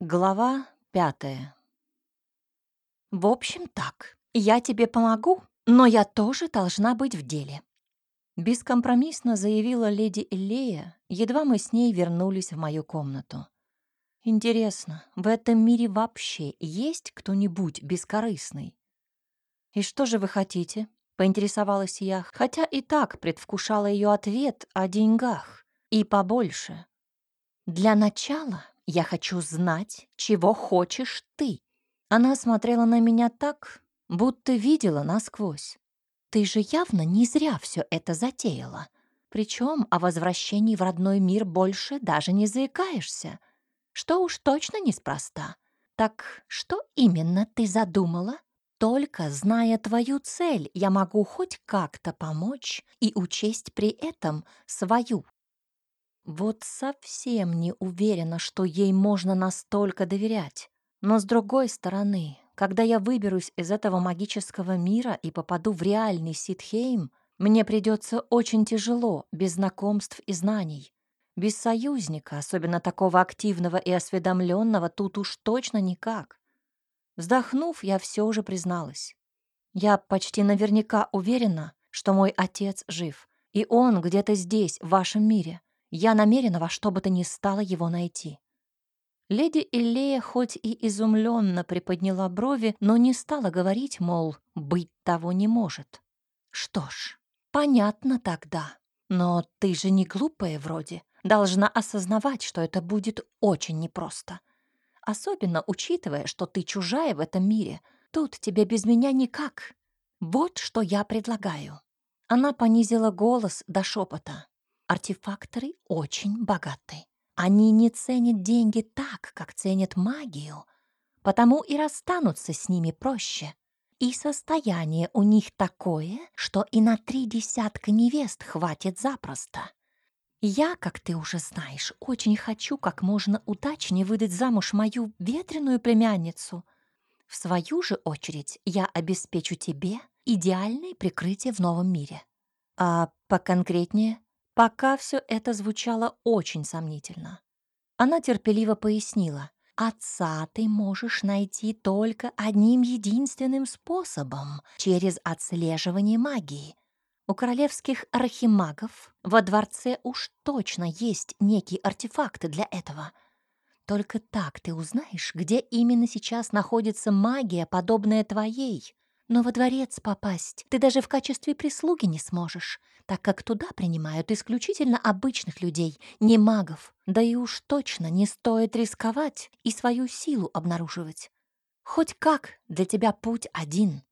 Глава пятая. «В общем, так. Я тебе помогу, но я тоже должна быть в деле», бескомпромиссно заявила леди Элея, едва мы с ней вернулись в мою комнату. Интересно, в этом мире вообще есть кто-нибудь бескорыстный? «И что же вы хотите?» — поинтересовалась я, хотя и так предвкушала ее ответ о деньгах. И побольше. «Для начала я хочу знать, чего хочешь ты». Она смотрела на меня так, будто видела насквозь. Ты же явно не зря все это затеяла. Причем о возвращении в родной мир больше даже не заикаешься. Что уж точно неспроста. Так что именно ты задумала? Только зная твою цель, я могу хоть как-то помочь и учесть при этом свою. Вот совсем не уверена, что ей можно настолько доверять. Но с другой стороны, когда я выберусь из этого магического мира и попаду в реальный Ситхейм, мне придется очень тяжело, без знакомств и знаний. Без союзника, особенно такого активного и осведомленного, тут уж точно никак. Вздохнув, я все же призналась. Я почти наверняка уверена, что мой отец жив, и он где-то здесь, в вашем мире. Я намерена во что бы то ни стало его найти. Леди Иллея хоть и изумленно приподняла брови, но не стала говорить, мол, быть того не может. Что ж, понятно тогда. Но ты же не глупая вроде. Должна осознавать, что это будет очень непросто. Особенно учитывая, что ты чужая в этом мире. Тут тебе без меня никак. Вот что я предлагаю. Она понизила голос до шепота. Артефакторы очень богаты. Они не ценят деньги так, как ценят магию, потому и расстанутся с ними проще. И состояние у них такое, что и на три десятка невест хватит запросто. Я, как ты уже знаешь, очень хочу как можно удачнее выдать замуж мою ветреную племянницу. В свою же очередь я обеспечу тебе идеальное прикрытие в новом мире. А поконкретнее Пока все это звучало очень сомнительно. Она терпеливо пояснила. «Отца ты можешь найти только одним единственным способом — через отслеживание магии. У королевских архимагов во дворце уж точно есть некие артефакты для этого. Только так ты узнаешь, где именно сейчас находится магия, подобная твоей. Но во дворец попасть ты даже в качестве прислуги не сможешь так как туда принимают исключительно обычных людей, не магов. Да и уж точно не стоит рисковать и свою силу обнаруживать. Хоть как для тебя путь один.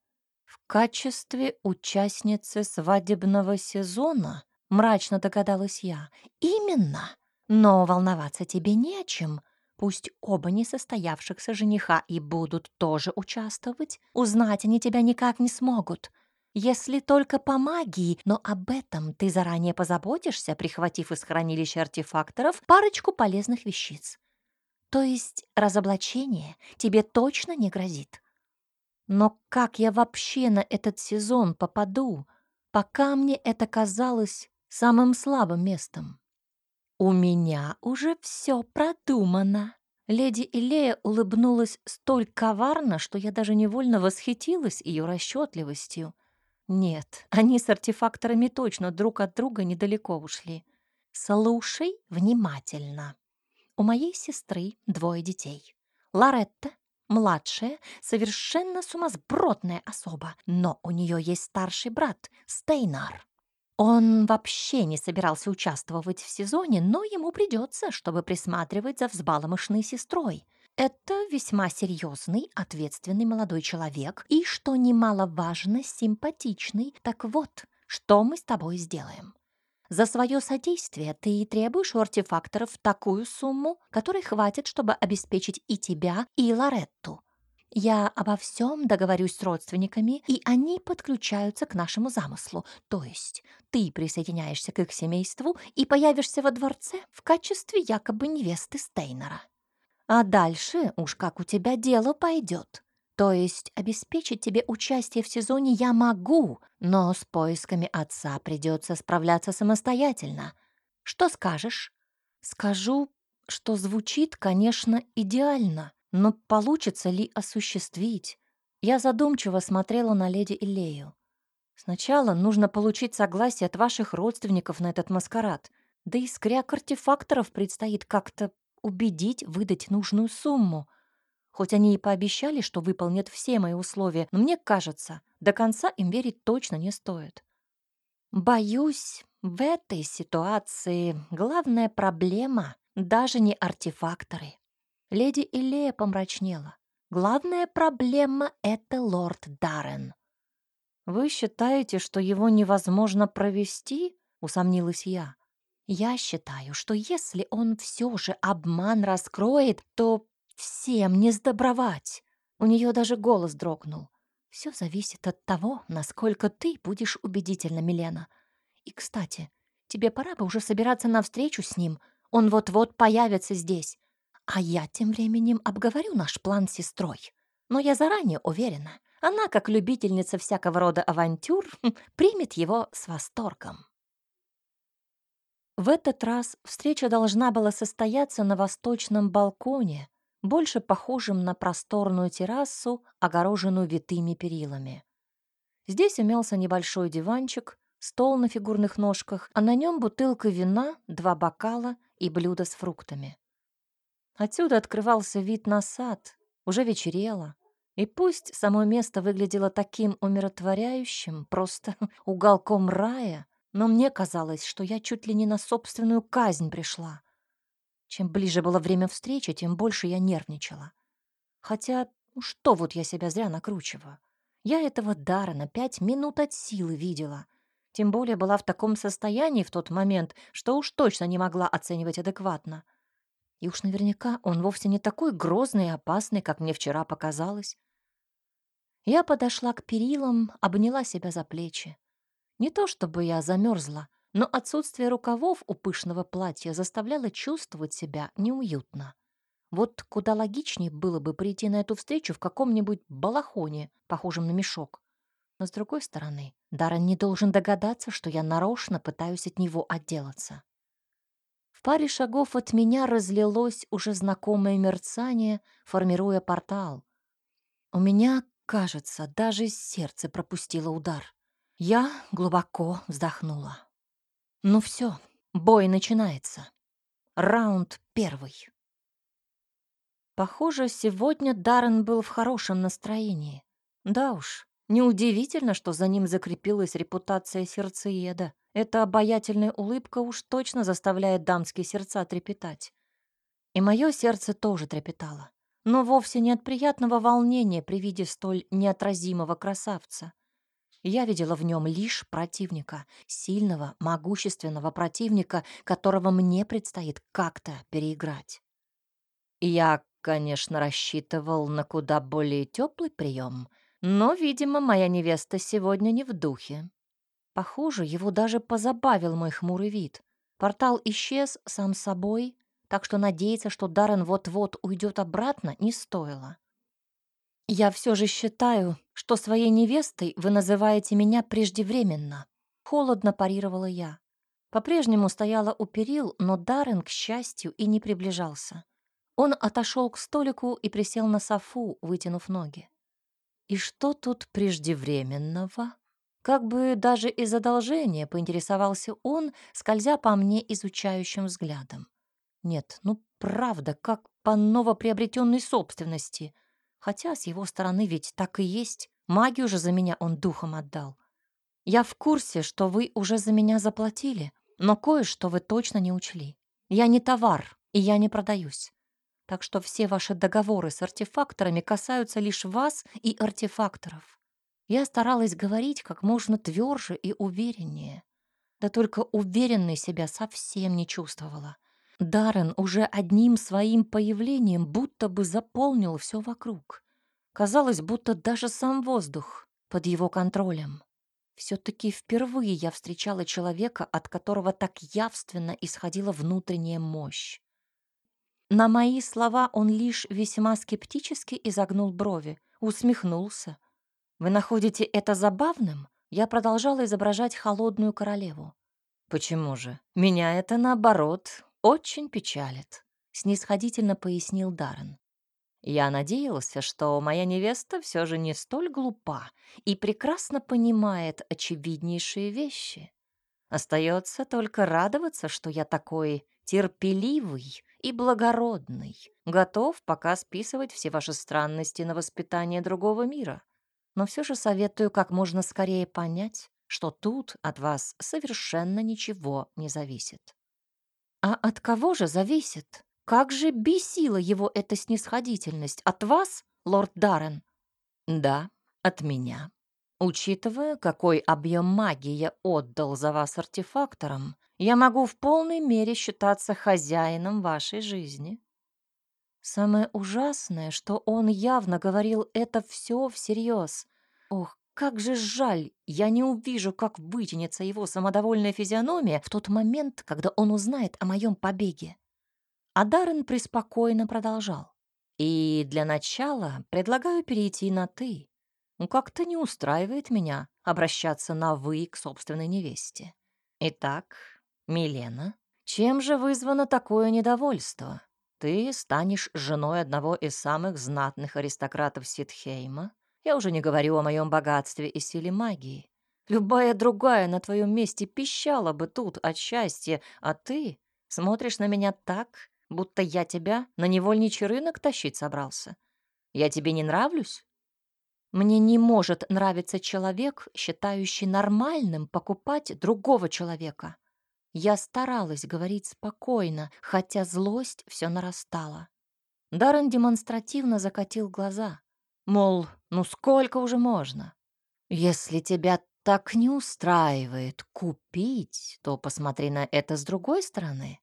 В качестве участницы свадебного сезона, мрачно догадалась я, именно. Но волноваться тебе не о чем. Пусть оба несостоявшихся жениха и будут тоже участвовать, узнать они тебя никак не смогут. Если только по магии, но об этом ты заранее позаботишься, прихватив из хранилища артефакторов парочку полезных вещиц. То есть разоблачение тебе точно не грозит. Но как я вообще на этот сезон попаду, пока мне это казалось самым слабым местом? У меня уже все продумано. Леди Илея улыбнулась столь коварно, что я даже невольно восхитилась ее расчетливостью. Нет, они с артефакторами точно друг от друга недалеко ушли. Слушай внимательно. У моей сестры двое детей. Лоретта, младшая, совершенно сумасбродная особа, но у нее есть старший брат, Стейнар. Он вообще не собирался участвовать в сезоне, но ему придется, чтобы присматривать за взбаломышной сестрой. Это весьма серьезный, ответственный молодой человек и, что немаловажно, симпатичный. Так вот, что мы с тобой сделаем? За свое содействие ты требуешь у артефакторов такую сумму, которой хватит, чтобы обеспечить и тебя, и Лоретту. Я обо всем договорюсь с родственниками, и они подключаются к нашему замыслу. То есть ты присоединяешься к их семейству и появишься во дворце в качестве якобы невесты Стейнера. А дальше уж как у тебя дело пойдет. То есть обеспечить тебе участие в сезоне я могу, но с поисками отца придется справляться самостоятельно. Что скажешь? Скажу, что звучит, конечно, идеально, но получится ли осуществить? Я задумчиво смотрела на леди Илею. Сначала нужно получить согласие от ваших родственников на этот маскарад. Да и скряк артефакторов предстоит как-то убедить выдать нужную сумму. Хоть они и пообещали, что выполнят все мои условия, но мне кажется, до конца им верить точно не стоит. Боюсь, в этой ситуации главная проблема даже не артефакторы. Леди Илея помрачнела. Главная проблема — это лорд Даррен. «Вы считаете, что его невозможно провести?» — усомнилась я. «Я считаю, что если он все же обман раскроет, то всем не сдобровать». У нее даже голос дрогнул. Все зависит от того, насколько ты будешь убедительна, Милена. И, кстати, тебе пора бы уже собираться на встречу с ним. Он вот-вот появится здесь. А я тем временем обговорю наш план с сестрой. Но я заранее уверена, она, как любительница всякого рода авантюр, примет его с восторгом. В этот раз встреча должна была состояться на восточном балконе, больше похожем на просторную террасу, огороженную витыми перилами. Здесь имелся небольшой диванчик, стол на фигурных ножках, а на нем бутылка вина, два бокала и блюдо с фруктами. Отсюда открывался вид на сад, уже вечерело, и пусть само место выглядело таким умиротворяющим, просто уголком рая, но мне казалось, что я чуть ли не на собственную казнь пришла. Чем ближе было время встречи, тем больше я нервничала. Хотя, ну что вот я себя зря накручиваю? Я этого дара на пять минут от силы видела. Тем более была в таком состоянии в тот момент, что уж точно не могла оценивать адекватно. И уж наверняка он вовсе не такой грозный и опасный, как мне вчера показалось. Я подошла к перилам, обняла себя за плечи. Не то чтобы я замерзла, но отсутствие рукавов у пышного платья заставляло чувствовать себя неуютно. Вот куда логичнее было бы прийти на эту встречу в каком-нибудь балахоне, похожем на мешок. Но, с другой стороны, Даррен не должен догадаться, что я нарочно пытаюсь от него отделаться. В паре шагов от меня разлилось уже знакомое мерцание, формируя портал. У меня, кажется, даже сердце пропустило удар. Я глубоко вздохнула. Ну все, бой начинается. Раунд первый. Похоже, сегодня Даррен был в хорошем настроении. Да уж, неудивительно, что за ним закрепилась репутация сердцееда. Эта обаятельная улыбка уж точно заставляет дамские сердца трепетать. И мое сердце тоже трепетало, но вовсе не от приятного волнения при виде столь неотразимого красавца. Я видела в нем лишь противника, сильного, могущественного противника, которого мне предстоит как-то переиграть. Я, конечно, рассчитывал на куда более теплый прием, но, видимо, моя невеста сегодня не в духе. Похоже, его даже позабавил мой хмурый вид. Портал исчез сам собой, так что надеяться, что Даррен вот-вот уйдет обратно, не стоило. «Я все же считаю, что своей невестой вы называете меня преждевременно», — холодно парировала я. По-прежнему стояла у перил, но Даррен, к счастью, и не приближался. Он отошел к столику и присел на софу, вытянув ноги. «И что тут преждевременного?» Как бы даже из одолжения поинтересовался он, скользя по мне изучающим взглядом. Нет, ну правда, как по новоприобретенной собственности — Хотя с его стороны ведь так и есть. Магию же за меня он духом отдал. Я в курсе, что вы уже за меня заплатили, но кое-что вы точно не учли. Я не товар, и я не продаюсь. Так что все ваши договоры с артефакторами касаются лишь вас и артефакторов. Я старалась говорить как можно тверже и увереннее. Да только уверенной себя совсем не чувствовала. Даррен уже одним своим появлением будто бы заполнил все вокруг. Казалось, будто даже сам воздух под его контролем. Все-таки впервые я встречала человека, от которого так явственно исходила внутренняя мощь. На мои слова он лишь весьма скептически изогнул брови, усмехнулся. «Вы находите это забавным?» Я продолжала изображать холодную королеву. «Почему же? Меня это, наоборот, очень печалит. снисходительно пояснил Даррен. Я надеялся, что моя невеста все же не столь глупа и прекрасно понимает очевиднейшие вещи. Остается только радоваться, что я такой терпеливый и благородный, готов пока списывать все ваши странности на воспитание другого мира. Но все же советую как можно скорее понять, что тут от вас совершенно ничего не зависит. А от кого же зависит? Как же бесила его эта снисходительность? От вас, лорд Даррен? Да, от меня. Учитывая, какой объем магии я отдал за вас артефакторам, я могу в полной мере считаться хозяином вашей жизни. Самое ужасное, что он явно говорил это все всерьез. Ох, как же жаль, я не увижу, как вытянется его самодовольная физиономия в тот момент, когда он узнает о моем побеге. А Даррен преспокойно продолжал. И для начала предлагаю перейти на «ты». Как-то не устраивает меня обращаться на «вы» к собственной невесте. Итак, Милена, чем же вызвано такое недовольство? Ты станешь женой одного из самых знатных аристократов Ситхейма. Я уже не говорю о моем богатстве и силе магии. Любая другая на твоем месте пищала бы тут от счастья, а ты смотришь на меня так, будто я тебя на невольничий рынок тащить собрался. Я тебе не нравлюсь? Мне не может нравиться человек, считающий нормальным покупать другого человека. Я старалась говорить спокойно, хотя злость все нарастала. Даррен демонстративно закатил глаза. Мол, ну сколько уже можно? Если тебя так не устраивает купить, то посмотри на это с другой стороны.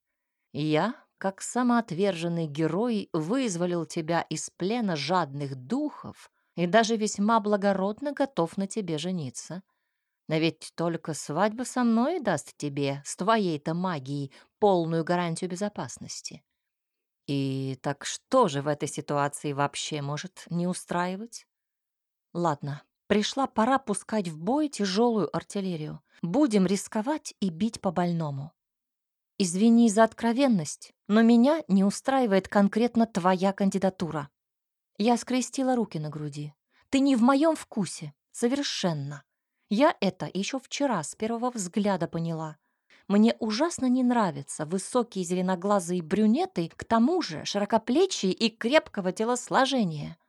Я, как самоотверженный герой, вызволил тебя из плена жадных духов и даже весьма благородно готов на тебе жениться. Но ведь только свадьба со мной даст тебе, с твоей-то магией, полную гарантию безопасности. И так что же в этой ситуации вообще может не устраивать? Ладно, пришла пора пускать в бой тяжелую артиллерию. Будем рисковать и бить по больному. Извини за откровенность, но меня не устраивает конкретно твоя кандидатура. Я скрестила руки на груди. Ты не в моем вкусе. Совершенно. Я это еще вчера с первого взгляда поняла. Мне ужасно не нравятся высокие зеленоглазые брюнеты, к тому же широкоплечие и крепкого телосложения.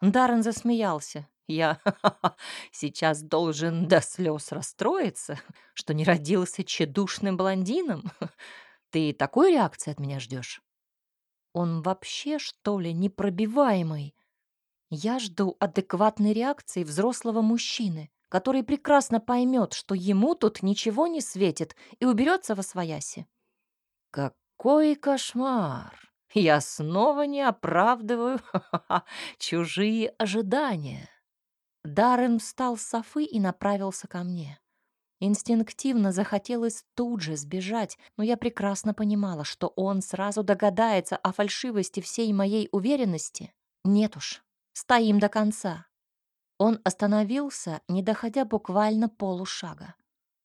Даррен засмеялся. Я сейчас должен до слез расстроиться, что не родился чедушным блондином. Ты такой реакции от меня ждешь? Он вообще, что ли, непробиваемый? Я жду адекватной реакции взрослого мужчины, который прекрасно поймет, что ему тут ничего не светит и уберется во свояси. Какой кошмар! Я снова не оправдываю чужие ожидания. Даррен встал с софы и направился ко мне. Инстинктивно захотелось тут же сбежать, но я прекрасно понимала, что он сразу догадается о фальшивости всей моей уверенности. Нет уж, стоим до конца. Он остановился, не доходя буквально полушага.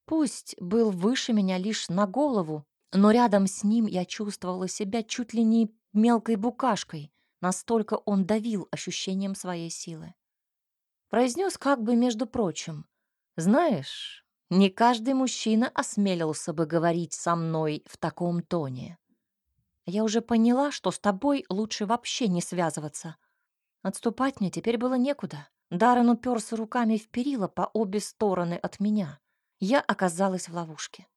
Пусть был выше меня лишь на голову, но рядом с ним я чувствовала себя чуть ли не мелкой букашкой, настолько он давил ощущением своей силы. Произнес как бы между прочим, «Знаешь, не каждый мужчина осмелился бы говорить со мной в таком тоне. Я уже поняла, что с тобой лучше вообще не связываться. Отступать мне теперь было некуда. Даррен уперся руками в перила по обе стороны от меня. Я оказалась в ловушке.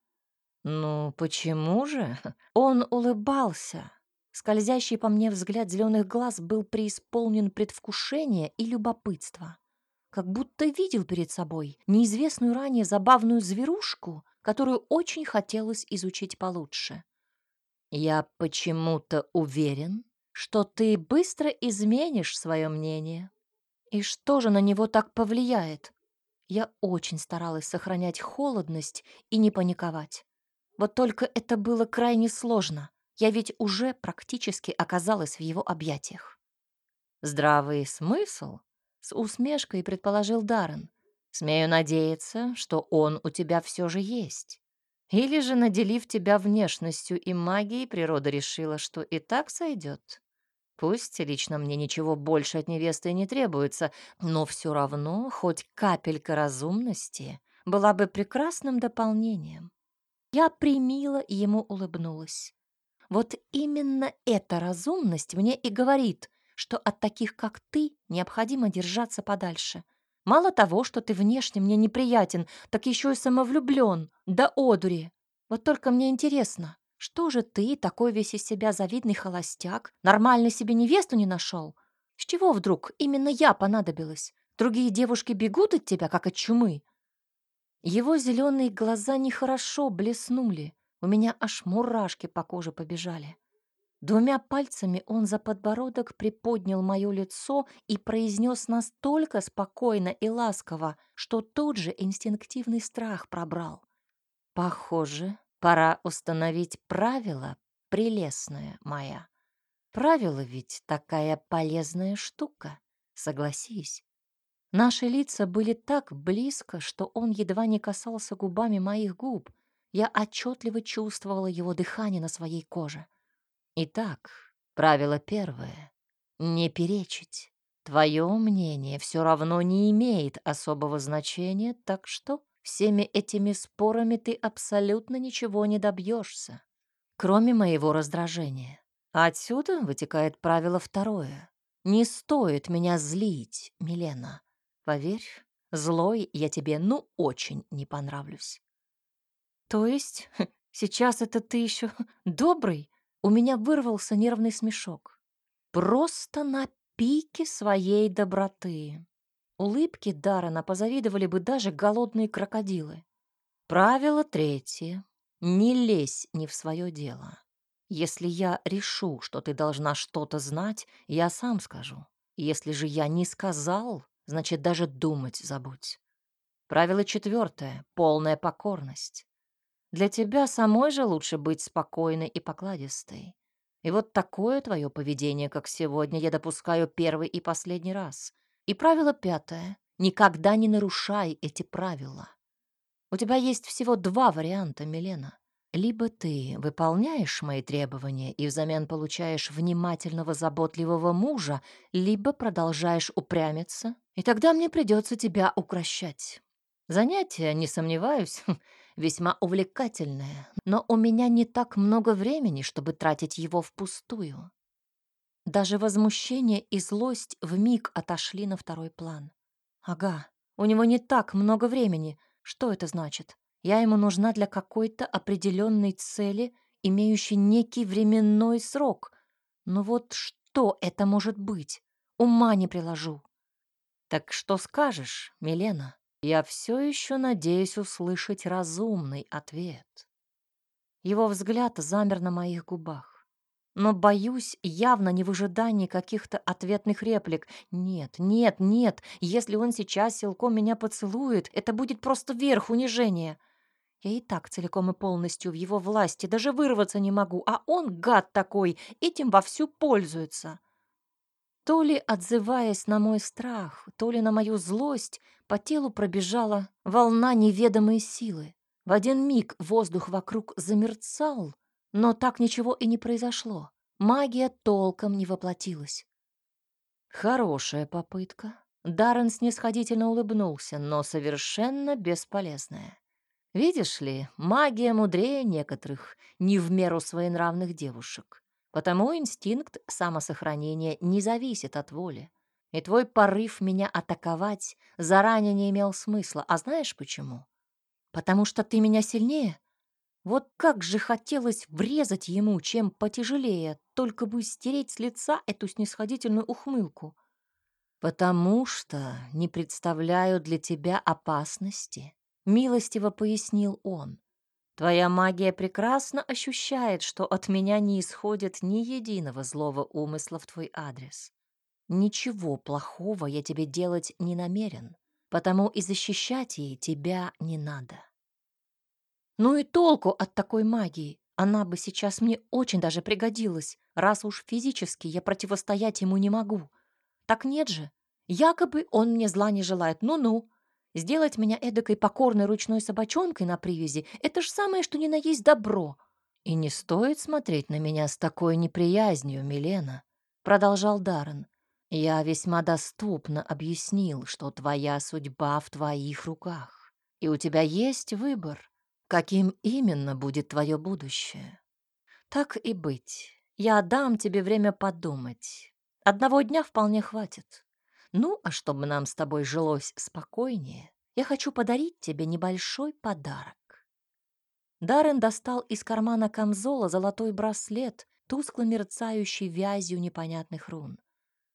«Ну, почему же?» Он улыбался. Скользящий по мне взгляд зеленых глаз был преисполнен предвкушения и любопытства как будто видел перед собой неизвестную ранее забавную зверушку, которую очень хотелось изучить получше. «Я почему-то уверен, что ты быстро изменишь свое мнение. И что же на него так повлияет?» Я очень старалась сохранять холодность и не паниковать. Вот только это было крайне сложно. Я ведь уже практически оказалась в его объятиях. Здравый смысл с усмешкой предположил Даррен. Смею надеяться, что он у тебя все же есть. Или же, наделив тебя внешностью и магией, природа решила, что и так сойдет? Пусть лично мне ничего больше от невесты не требуется, но все равно хоть капелька разумности была бы прекрасным дополнением. Я примила и ему улыбнулась. Вот именно эта разумность мне и говорит, что от таких, как ты, необходимо держаться подальше. Мало того, что ты внешне мне неприятен, так еще и самовлюблен, да одури. Вот только мне интересно, что же ты, такой весь из себя завидный холостяк, нормально себе невесту не нашел? С чего вдруг именно я понадобилась? Другие девушки бегут от тебя, как от чумы. Его зеленые глаза нехорошо блеснули. У меня аж мурашки по коже побежали. Двумя пальцами он за подбородок приподнял мое лицо и произнес настолько спокойно и ласково, что тут же инстинктивный страх пробрал. «Похоже, пора установить правила, прелестная моя. Правила ведь такая полезная штука, согласись». Наши лица были так близко, что он едва не касался губами моих губ. Я отчетливо чувствовала его дыхание на своей коже. Итак, правило первое — не перечить. Твое мнение все равно не имеет особого значения, так что всеми этими спорами ты абсолютно ничего не добьешься, кроме моего раздражения. Отсюда вытекает правило второе. Не стоит меня злить, Милена. Поверь, злой я тебе ну очень не понравлюсь. То есть сейчас это ты еще добрый? У меня вырвался нервный смешок. Просто на пике своей доброты. Улыбки Дарана позавидовали бы даже голодные крокодилы. Правило третье. Не лезь не в свое дело. Если я решу, что ты должна что-то знать, я сам скажу. Если же я не сказал, значит, даже думать забудь. Правило четвертое. Полная покорность. Для тебя самой же лучше быть спокойной и покладистой. И вот такое твое поведение, как сегодня, я допускаю первый и последний раз. И правило пятое. Никогда не нарушай эти правила. У тебя есть всего два варианта, Милена. Либо ты выполняешь мои требования и взамен получаешь внимательного, заботливого мужа, либо продолжаешь упрямиться, и тогда мне придется тебя укращать. Занятие, не сомневаюсь, весьма увлекательное, но у меня не так много времени, чтобы тратить его впустую. Даже возмущение и злость вмиг отошли на второй план. Ага, у него не так много времени. Что это значит? Я ему нужна для какой-то определенной цели, имеющей некий временной срок. Но вот что это может быть? Ума не приложу. Так что скажешь, Милена? Я все еще надеюсь услышать разумный ответ. Его взгляд замер на моих губах. Но, боюсь, явно не в ожидании каких-то ответных реплик. Нет, нет, нет, если он сейчас силком меня поцелует, это будет просто верх унижения. Я и так целиком и полностью в его власти, даже вырваться не могу, а он, гад такой, этим вовсю пользуется. То ли отзываясь на мой страх, то ли на мою злость, по телу пробежала волна неведомой силы. В один миг воздух вокруг замерцал, но так ничего и не произошло. Магия толком не воплотилась. Хорошая попытка. Даррен снисходительно улыбнулся, но совершенно бесполезная. Видишь ли, магия мудрее некоторых не в меру своенравных девушек. Потому инстинкт самосохранения не зависит от воли. И твой порыв меня атаковать заранее не имел смысла. А знаешь почему? Потому что ты меня сильнее? Вот как же хотелось врезать ему, чем потяжелее, только бы стереть с лица эту снисходительную ухмылку. Потому что не представляю для тебя опасности, милостиво пояснил он. Твоя магия прекрасно ощущает, что от меня не исходит ни единого злого умысла в твой адрес. Ничего плохого я тебе делать не намерен, потому и защищать ей тебя не надо. Ну и толку от такой магии. Она бы сейчас мне очень даже пригодилась, раз уж физически я противостоять ему не могу. Так нет же. Якобы он мне зла не желает. Ну-ну. Сделать меня эдакой покорной ручной собачонкой на привязи — это ж самое, что ни на есть добро. И не стоит смотреть на меня с такой неприязнью, Милена, — продолжал Даррен. Я весьма доступно объяснил, что твоя судьба в твоих руках, и у тебя есть выбор, каким именно будет твое будущее. Так и быть, я дам тебе время подумать. Одного дня вполне хватит. Ну, а чтобы нам с тобой жилось спокойнее, я хочу подарить тебе небольшой подарок. Даррен достал из кармана камзола золотой браслет, тускло мерцающий вязью непонятных рун.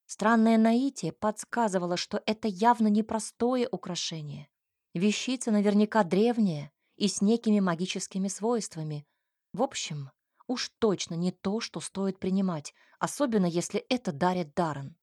Странное наитие подсказывало, что это явно непростое украшение. Вещица наверняка древняя и с некими магическими свойствами. В общем, уж точно не то, что стоит принимать, особенно если это дарит Даррен.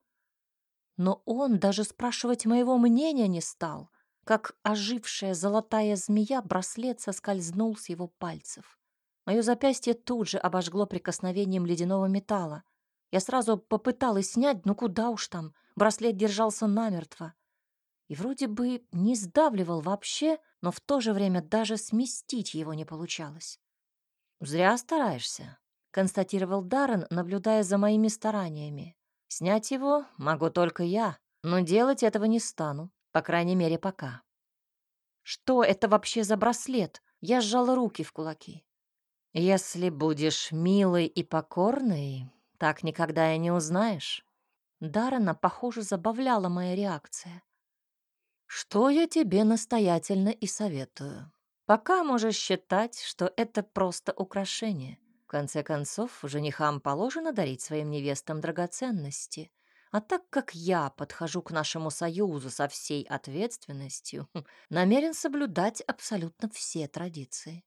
Но он даже спрашивать моего мнения не стал. Как ожившая золотая змея, браслет соскользнул с его пальцев. Мое запястье тут же обожгло прикосновением ледяного металла. Я сразу попыталась снять, но куда уж там, браслет держался намертво. И вроде бы не сдавливал вообще, но в то же время даже сместить его не получалось. «Зря стараешься», — констатировал Даррен, наблюдая за моими стараниями. Снять его могу только я, но делать этого не стану, по крайней мере, пока. Что это вообще за браслет? Я сжала руки в кулаки. Если будешь милой и покорной, так никогда и не узнаешь. Дарана, похоже, забавляла моя реакция. Что я тебе настоятельно и советую. Пока можешь считать, что это просто украшение. В конце концов, женихам положено дарить своим невестам драгоценности. А так как я подхожу к нашему союзу со всей ответственностью, намерен соблюдать абсолютно все традиции.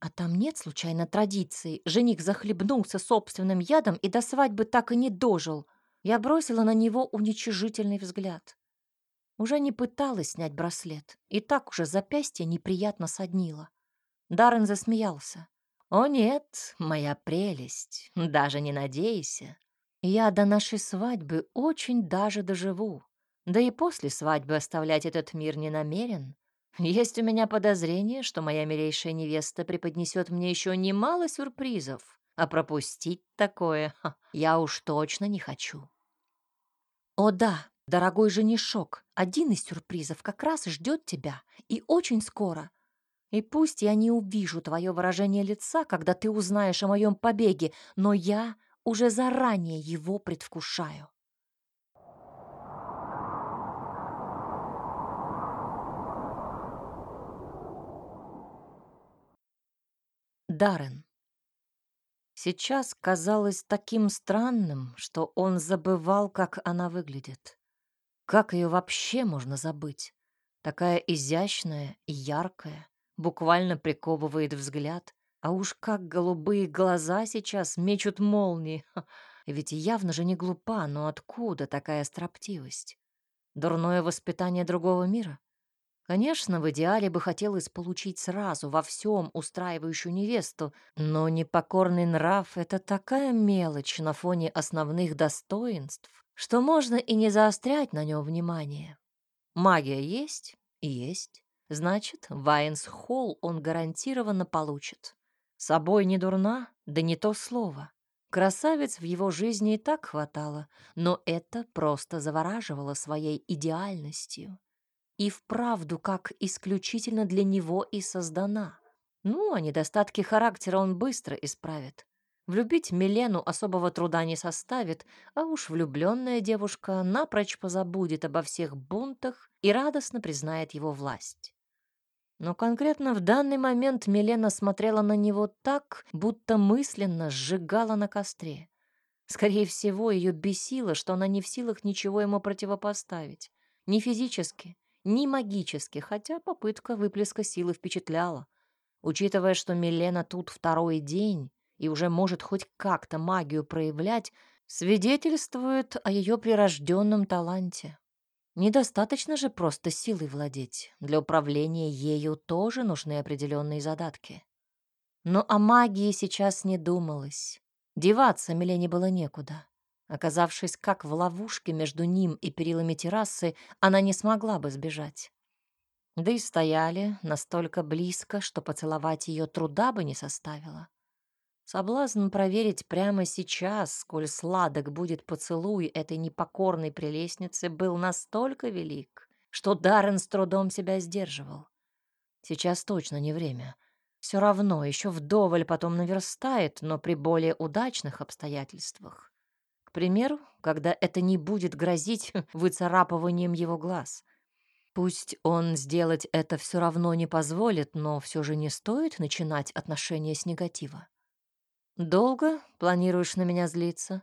А там нет случайно традиции. Жених захлебнулся собственным ядом и до свадьбы так и не дожил. Я бросила на него уничижительный взгляд. Уже не пыталась снять браслет, и так уже запястье неприятно соднило. Даррен засмеялся. «О нет, моя прелесть, даже не надейся. Я до нашей свадьбы очень даже доживу. Да и после свадьбы оставлять этот мир не намерен. Есть у меня подозрение, что моя милейшая невеста преподнесет мне еще немало сюрпризов, а пропустить такое ха, я уж точно не хочу». «О да, дорогой женишок, один из сюрпризов как раз ждет тебя, и очень скоро. И пусть я не увижу твое выражение лица, когда ты узнаешь о моем побеге, но я уже заранее его предвкушаю. Даррен. Сейчас казалось таким странным, что он забывал, как она выглядит. Как ее вообще можно забыть? Такая изящная и яркая буквально приковывает взгляд. А уж как голубые глаза сейчас мечут молнии. Ведь явно же не глупа, но откуда такая строптивость? Дурное воспитание другого мира? Конечно, в идеале бы хотелось получить сразу во всем устраивающую невесту, но непокорный нрав — это такая мелочь на фоне основных достоинств, что можно и не заострять на нем внимание. Магия есть есть. Значит, Вайнс Холл он гарантированно получит. Собой не дурна, да не то слово. Красавец в его жизни и так хватало, но это просто завораживало своей идеальностью. И вправду, как исключительно для него и создана. Ну, а недостатки характера он быстро исправит. Влюбить Милену особого труда не составит, а уж влюбленная девушка напрочь позабудет обо всех бунтах и радостно признает его власть. Но конкретно в данный момент Милена смотрела на него так, будто мысленно сжигала на костре. Скорее всего, ее бесило, что она не в силах ничего ему противопоставить. Ни физически, ни магически, хотя попытка выплеска силы впечатляла. Учитывая, что Милена тут второй день и уже может хоть как-то магию проявлять, свидетельствует о ее прирожденном таланте. Недостаточно же просто силой владеть. Для управления ею тоже нужны определенные задатки. Но о магии сейчас не думалось. Деваться Милене было некуда. Оказавшись как в ловушке между ним и перилами террасы, она не смогла бы сбежать. Да и стояли настолько близко, что поцеловать ее труда бы не составило. Соблазн проверить прямо сейчас, сколь сладок будет поцелуй этой непокорной прелестницы, был настолько велик, что Даррен с трудом себя сдерживал. Сейчас точно не время. Все равно еще вдоволь потом наверстает, но при более удачных обстоятельствах. К примеру, когда это не будет грозить выцарапыванием его глаз. Пусть он сделать это все равно не позволит, но все же не стоит начинать отношения с негатива. «Долго планируешь на меня злиться?»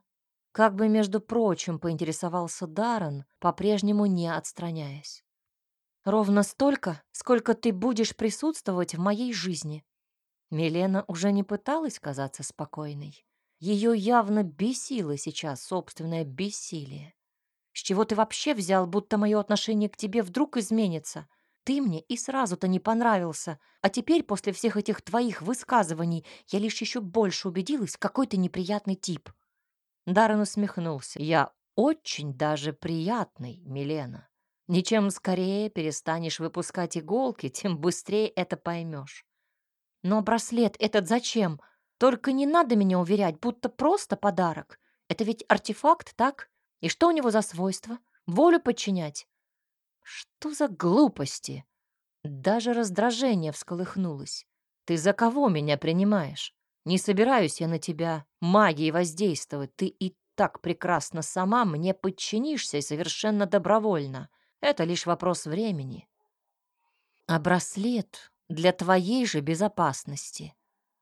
Как бы, между прочим, поинтересовался Даррен, по-прежнему не отстраняясь. «Ровно столько, сколько ты будешь присутствовать в моей жизни». Милена уже не пыталась казаться спокойной. Ее явно бесило сейчас собственное бессилие. С чего ты вообще взял, будто мое отношение к тебе вдруг изменится? Ты мне и сразу-то не понравился, а теперь после всех этих твоих высказываний я лишь еще больше убедилась, какой ты неприятный тип». Даррен усмехнулся. «Я очень даже приятный, Милена. Ничем скорее перестанешь выпускать иголки, тем быстрее это поймешь. Но браслет этот зачем? Только не надо меня уверять, будто просто подарок. Это ведь артефакт, так? И что у него за свойство? Волю подчинять? Что за глупости? Даже раздражение всколыхнулось. Ты за кого меня принимаешь? Не собираюсь я на тебя магией воздействовать. Ты и так прекрасно сама мне подчинишься совершенно добровольно. Это лишь вопрос времени. А браслет для твоей же безопасности.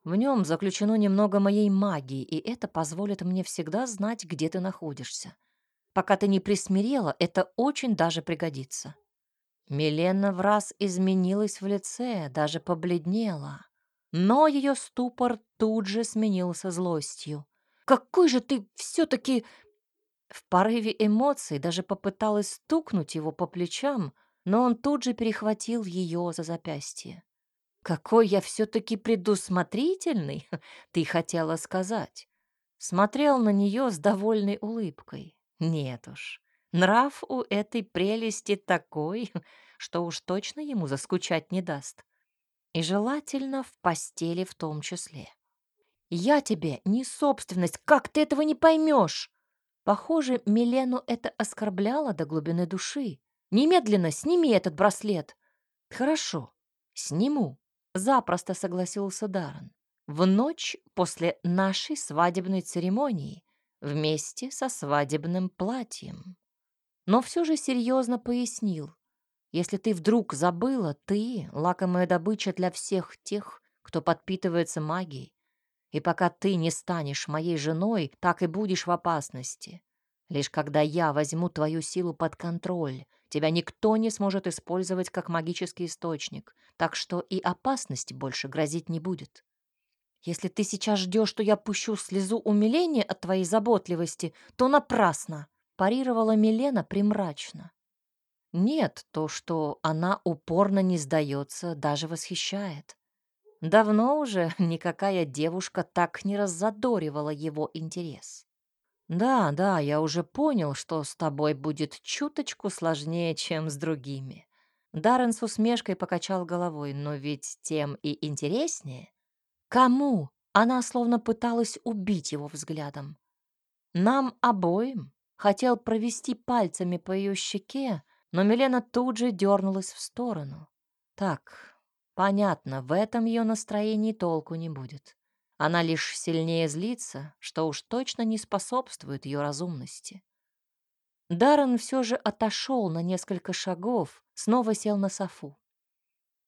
В нем заключено немного моей магии, и это позволит мне всегда знать, где ты находишься. Пока ты не присмирела, это очень даже пригодится». Милена в раз изменилась в лице, даже побледнела. Но ее ступор тут же сменился злостью. «Какой же ты все-таки...» В порыве эмоций даже попыталась стукнуть его по плечам, но он тут же перехватил ее за запястье. «Какой я все-таки предусмотрительный!» — ты хотела сказать. Смотрел на нее с довольной улыбкой. Нет уж, нрав у этой прелести такой, что уж точно ему заскучать не даст. И желательно в постели в том числе. «Я тебе не собственность, как ты этого не поймешь?» Похоже, Милену это оскорбляло до глубины души. «Немедленно сними этот браслет!» «Хорошо, сниму», — запросто согласился Даррен. «В ночь после нашей свадебной церемонии, вместе со свадебным платьем. Но все же серьезно пояснил. Если ты вдруг забыла, ты — лакомая добыча для всех тех, кто подпитывается магией. И пока ты не станешь моей женой, так и будешь в опасности. Лишь когда я возьму твою силу под контроль, тебя никто не сможет использовать как магический источник, так что и опасности больше грозить не будет. Если ты сейчас ждешь, что я пущу слезу умиления от твоей заботливости, то напрасно, парировала Милена примрачно. Нет, то, что она упорно не сдается, даже восхищает. Давно уже никакая девушка так не раззадоривала его интерес. Да, да, я уже понял, что с тобой будет чуточку сложнее, чем с другими. Даррен с усмешкой покачал головой, но ведь тем и интереснее. Кому? Она словно пыталась убить его взглядом. Нам обоим. Хотел провести пальцами по ее щеке, но Милена тут же дернулась в сторону. Так, понятно, в этом ее настроении толку не будет. Она лишь сильнее злится, что уж точно не способствует ее разумности. Даррен все же отошел на несколько шагов, снова сел на софу.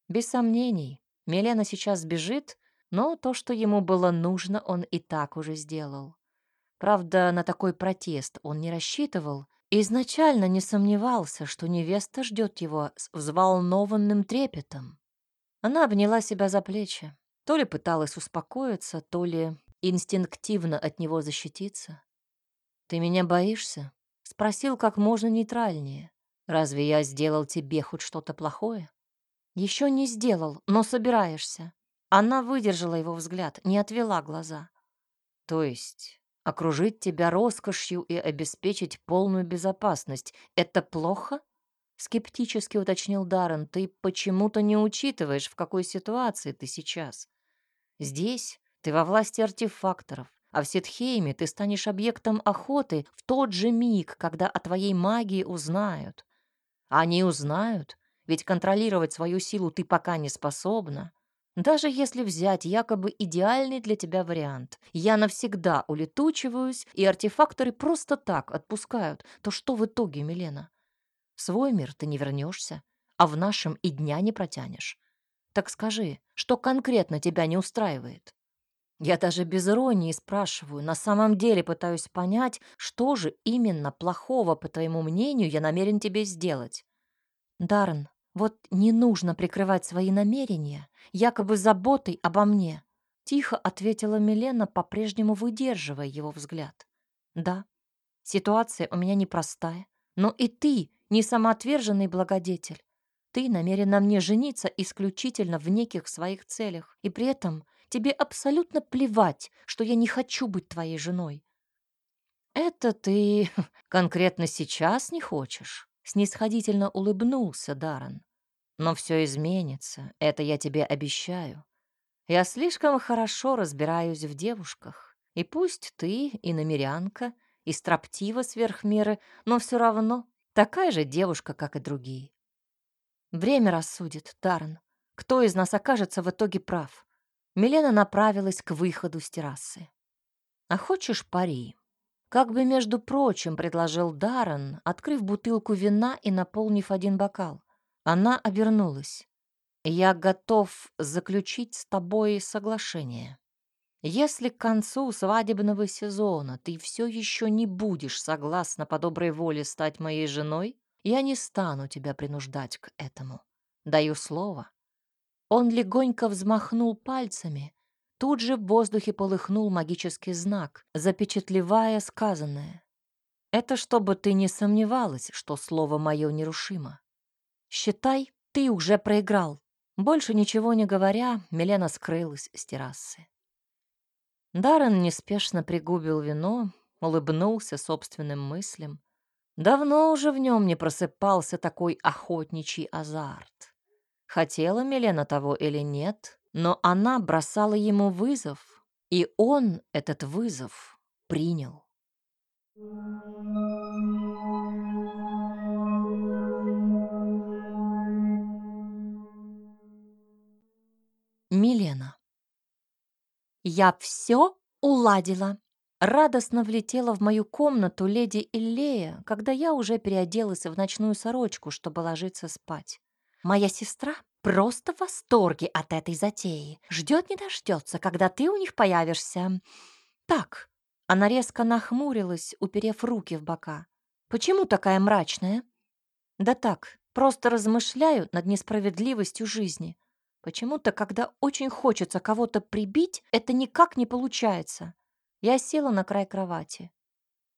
Без сомнений, Милена сейчас бежит, но то, что ему было нужно, он и так уже сделал. Правда, на такой протест он не рассчитывал изначально не сомневался, что невеста ждет его с взволнованным трепетом. Она обняла себя за плечи, то ли пыталась успокоиться, то ли инстинктивно от него защититься. «Ты меня боишься?» — спросил как можно нейтральнее. «Разве я сделал тебе хоть что-то плохое?» «Еще не сделал, но собираешься. Она выдержала его взгляд, не отвела глаза. То есть окружить тебя роскошью и обеспечить полную безопасность — это плохо? Скептически уточнил Даррен. Ты почему-то не учитываешь, в какой ситуации ты сейчас. Здесь ты во власти артефакторов, а в Ситхейме ты станешь объектом охоты в тот же миг, когда о твоей магии узнают. А они узнают, ведь контролировать свою силу ты пока не способна. Даже если взять якобы идеальный для тебя вариант, я навсегда улетучиваюсь, и артефакторы просто так отпускают, то что в итоге, Милена? В свой мир ты не вернешься, а в нашем и дня не протянешь. Так скажи, что конкретно тебя не устраивает? Я даже без иронии спрашиваю, на самом деле пытаюсь понять, что же именно плохого, по твоему мнению, я намерен тебе сделать. Даррен, вот не нужно прикрывать свои намерения, якобы заботой обо мне. Тихо ответила Милена, по-прежнему выдерживая его взгляд. Да, ситуация у меня непростая, но и ты не самоотверженный благодетель. Ты намерена мне жениться исключительно в неких своих целях, и при этом тебе абсолютно плевать, что я не хочу быть твоей женой. Это ты конкретно сейчас не хочешь? Снисходительно улыбнулся Даррен. Но все изменится, это я тебе обещаю. Я слишком хорошо разбираюсь в девушках. И пусть ты и намерянка, и строптива сверх меры, но все равно такая же девушка, как и другие. Время рассудит, Даррен. Кто из нас окажется в итоге прав? Милена направилась к выходу с террасы. «А хочешь пари?» Как бы, между прочим, предложил Даррен, открыв бутылку вина и наполнив один бокал. Она обернулась. «Я готов заключить с тобой соглашение. Если к концу свадебного сезона ты все еще не будешь согласна по доброй воле стать моей женой, я не стану тебя принуждать к этому. Даю слово. Он легонько взмахнул пальцами. Тут же в воздухе полыхнул магический знак, запечатлевая сказанное. Это чтобы ты не сомневалась, что слово мое нерушимо. Считай, ты уже проиграл. Больше ничего не говоря, Милена скрылась с террасы. Даррен неспешно пригубил вино, улыбнулся собственным мыслям. Давно уже в нем не просыпался такой охотничий азарт. Хотела Милена того или нет, но она бросала ему вызов, и он этот вызов принял. Милена. Я все уладила. Радостно влетела в мою комнату леди Иллея, когда я уже переоделась в ночную сорочку, чтобы ложиться спать. Моя сестра просто в восторге от этой затеи. Ждет не дождется, когда ты у них появишься. Так, она резко нахмурилась, уперев руки в бока. Почему такая мрачная? Да так, просто размышляю над несправедливостью жизни. Почему-то, когда очень хочется кого-то прибить, это никак не получается. Я села на край кровати.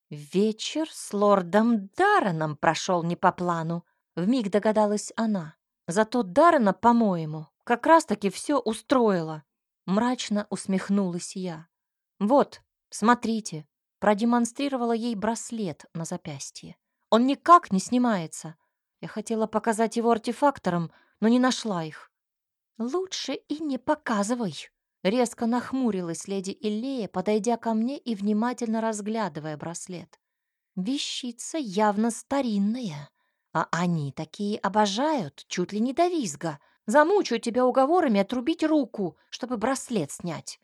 Вечер с лордом Дарреном прошел не по плану. Вмиг догадалась она. Зато Даррена, по-моему, как раз-таки все устроила. Мрачно усмехнулась я. Вот, смотрите, продемонстрировала ей браслет на запястье. Он никак не снимается. Я хотела показать его артефакторам, но не нашла их. Лучше и не показывай, Резко нахмурилась леди Иллея, подойдя ко мне и внимательно разглядывая браслет. Вещица явно старинная, а они такие обожают, чуть ли не до визга. Замучаю тебя уговорами отрубить руку, чтобы браслет снять.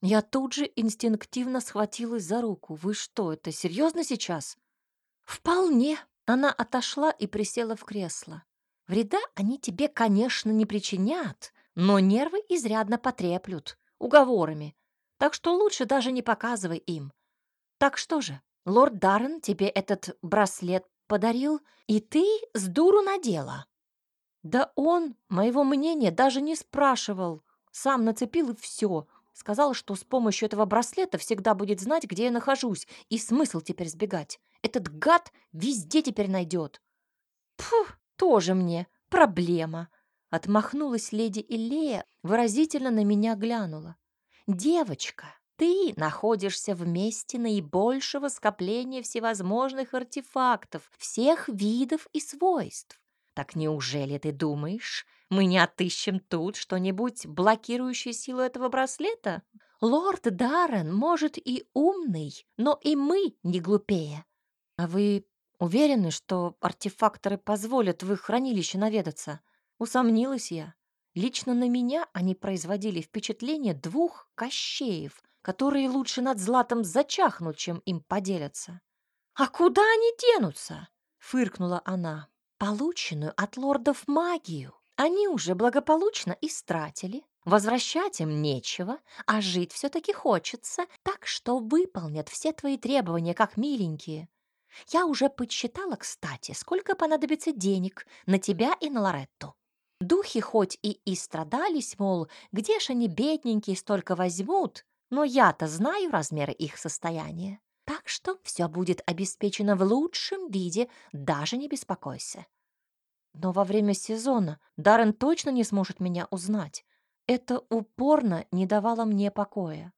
Я тут же инстинктивно схватилась за руку. Вы что, это серьезно сейчас? Вполне. Она отошла и присела в кресло. Вреда они тебе, конечно, не причинят, но нервы изрядно потреплют уговорами, так что лучше даже не показывай им. Так что же, лорд Даррен тебе этот браслет подарил, и ты с дуру надела. Да он моего мнения даже не спрашивал, сам нацепил и все. Сказал, что с помощью этого браслета всегда будет знать, где я нахожусь, и смысл теперь сбегать. Этот гад везде теперь найдет. Пф, тоже мне проблема. Отмахнулась леди Иллея, выразительно на меня глянула. «Девочка, ты находишься в месте наибольшего скопления всевозможных артефактов, всех видов и свойств. Так неужели ты думаешь, мы не отыщем тут что-нибудь, блокирующее силу этого браслета? Лорд Даррен, может, и умный, но и мы не глупее. А вы уверены, что артефакторы позволят в их хранилище наведаться? Усомнилась я. Лично на меня они производили впечатление двух кощеев, которые лучше над златом зачахнут, чем им поделятся. «А куда они денутся?» — фыркнула она. «Полученную от лордов магию они уже благополучно истратили. Возвращать им нечего, а жить все-таки хочется, так что выполнят все твои требования, как миленькие. Я уже подсчитала, кстати, сколько понадобится денег на тебя и на Лоретту. Духи хоть и и страдались, мол, где ж они, бедненькие, столько возьмут, но я-то знаю размеры их состояния. Так что все будет обеспечено в лучшем виде, даже не беспокойся. Но во время сезона Даррен точно не сможет меня узнать. Это упорно не давало мне покоя.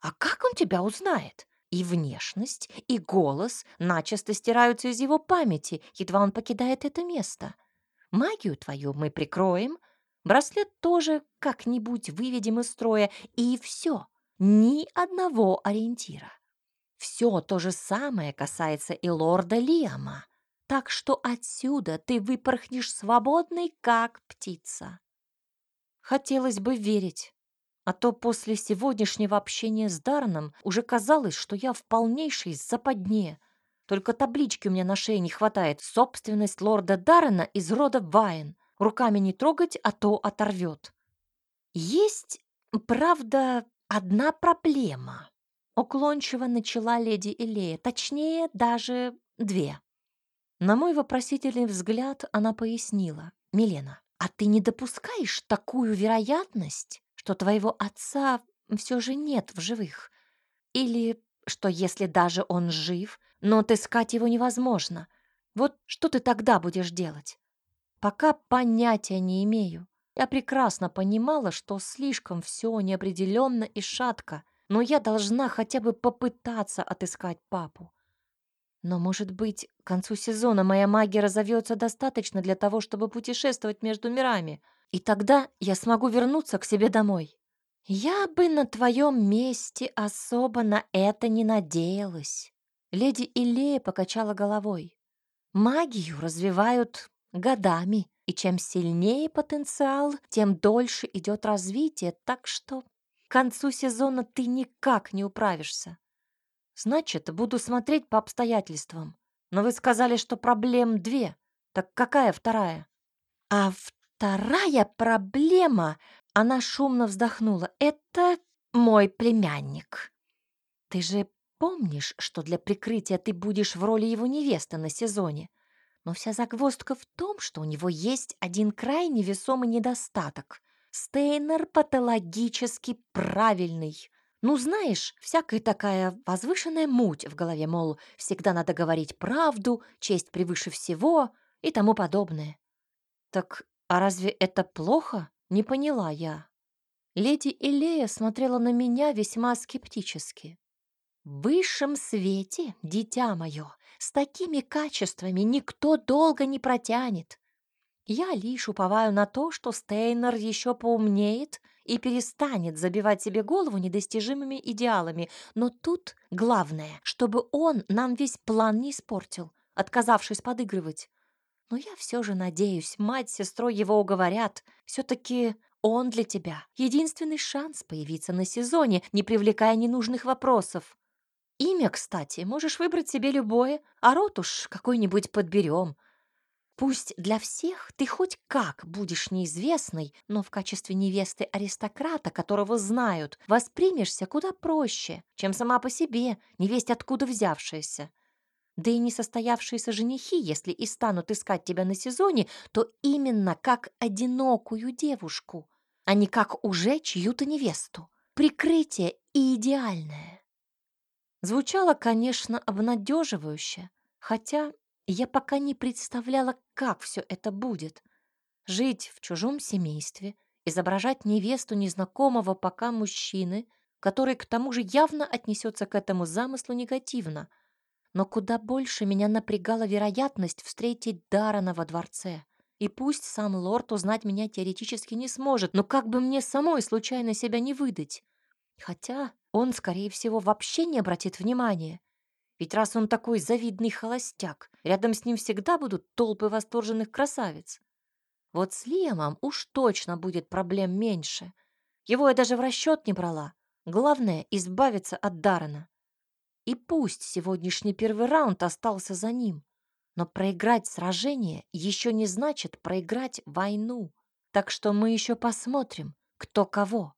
А как он тебя узнает? И внешность, и голос начисто стираются из его памяти, едва он покидает это место. Магию твою мы прикроем, браслет тоже как-нибудь выведем из строя, и все. Ни одного ориентира. Все то же самое касается и лорда Лиама. Так что отсюда ты выпорхнешь свободный, как птица. Хотелось бы верить, а то после сегодняшнего общения с Дарном уже казалось, что я в полнейшей западне. Только таблички у меня на шее не хватает. Собственность лорда Даррена из рода Вайн. Руками не трогать, а то оторвет. Есть, правда, одна проблема. Уклончиво начала леди Элея. Точнее, даже две. На мой вопросительный взгляд она пояснила. «Милена, а ты не допускаешь такую вероятность, что твоего отца все же нет в живых? Или что если даже он жив, но отыскать его невозможно. Вот что ты тогда будешь делать? Пока понятия не имею. Я прекрасно понимала, что слишком все неопределенно и шатко, но я должна хотя бы попытаться отыскать папу. Но, может быть, к концу сезона моя магия разовьется достаточно для того, чтобы путешествовать между мирами, и тогда я смогу вернуться к себе домой. Я бы на твоем месте особо на это не надеялась. Леди Илея покачала головой. Магию развивают годами, и чем сильнее потенциал, тем дольше идет развитие, так что к концу сезона ты никак не управишься. Значит, буду смотреть по обстоятельствам. Но вы сказали, что проблем две. Так какая вторая? А вторая проблема, она шумно вздохнула, это мой племянник. Ты же Помнишь, что для прикрытия ты будешь в роли его невесты на сезоне? Но вся загвоздка в том, что у него есть один крайне весомый недостаток. Стейнер патологически правильный. Ну, знаешь, всякая такая возвышенная муть в голове, мол, всегда надо говорить правду, честь превыше всего и тому подобное. Так а разве это плохо? Не поняла я. Леди Илея смотрела на меня весьма скептически. В высшем свете, дитя мое, с такими качествами никто долго не протянет. Я лишь уповаю на то, что Стейнер еще поумнеет и перестанет забивать себе голову недостижимыми идеалами. Но тут главное, чтобы он нам весь план не испортил, отказавшись подыгрывать. Но я все же надеюсь, мать с сестрой его уговорят. Все-таки он для тебя единственный шанс появиться на сезоне, не привлекая ненужных вопросов. Имя, кстати, можешь выбрать себе любое, а рот уж какой-нибудь подберем. Пусть для всех ты хоть как будешь неизвестной, но в качестве невесты аристократа, которого знают, воспримешься куда проще, чем сама по себе, невесть откуда взявшаяся. Да и несостоявшиеся женихи, если и станут искать тебя на сезоне, то именно как одинокую девушку, а не как уже чью-то невесту. Прикрытие идеальное. Звучало, конечно, обнадеживающе, хотя я пока не представляла, как все это будет. Жить в чужом семействе, изображать невесту незнакомого пока мужчины, который к тому же явно отнесется к этому замыслу негативно. Но куда больше меня напрягала вероятность встретить Дарана во дворце. И пусть сам лорд узнать меня теоретически не сможет, но как бы мне самой случайно себя не выдать. Хотя он, скорее всего, вообще не обратит внимания. Ведь раз он такой завидный холостяк, рядом с ним всегда будут толпы восторженных красавиц. Вот с Лиамом уж точно будет проблем меньше. Его я даже в расчет не брала. Главное — избавиться от Дарана. И пусть сегодняшний первый раунд остался за ним, но проиграть сражение еще не значит проиграть войну. Так что мы еще посмотрим, кто кого.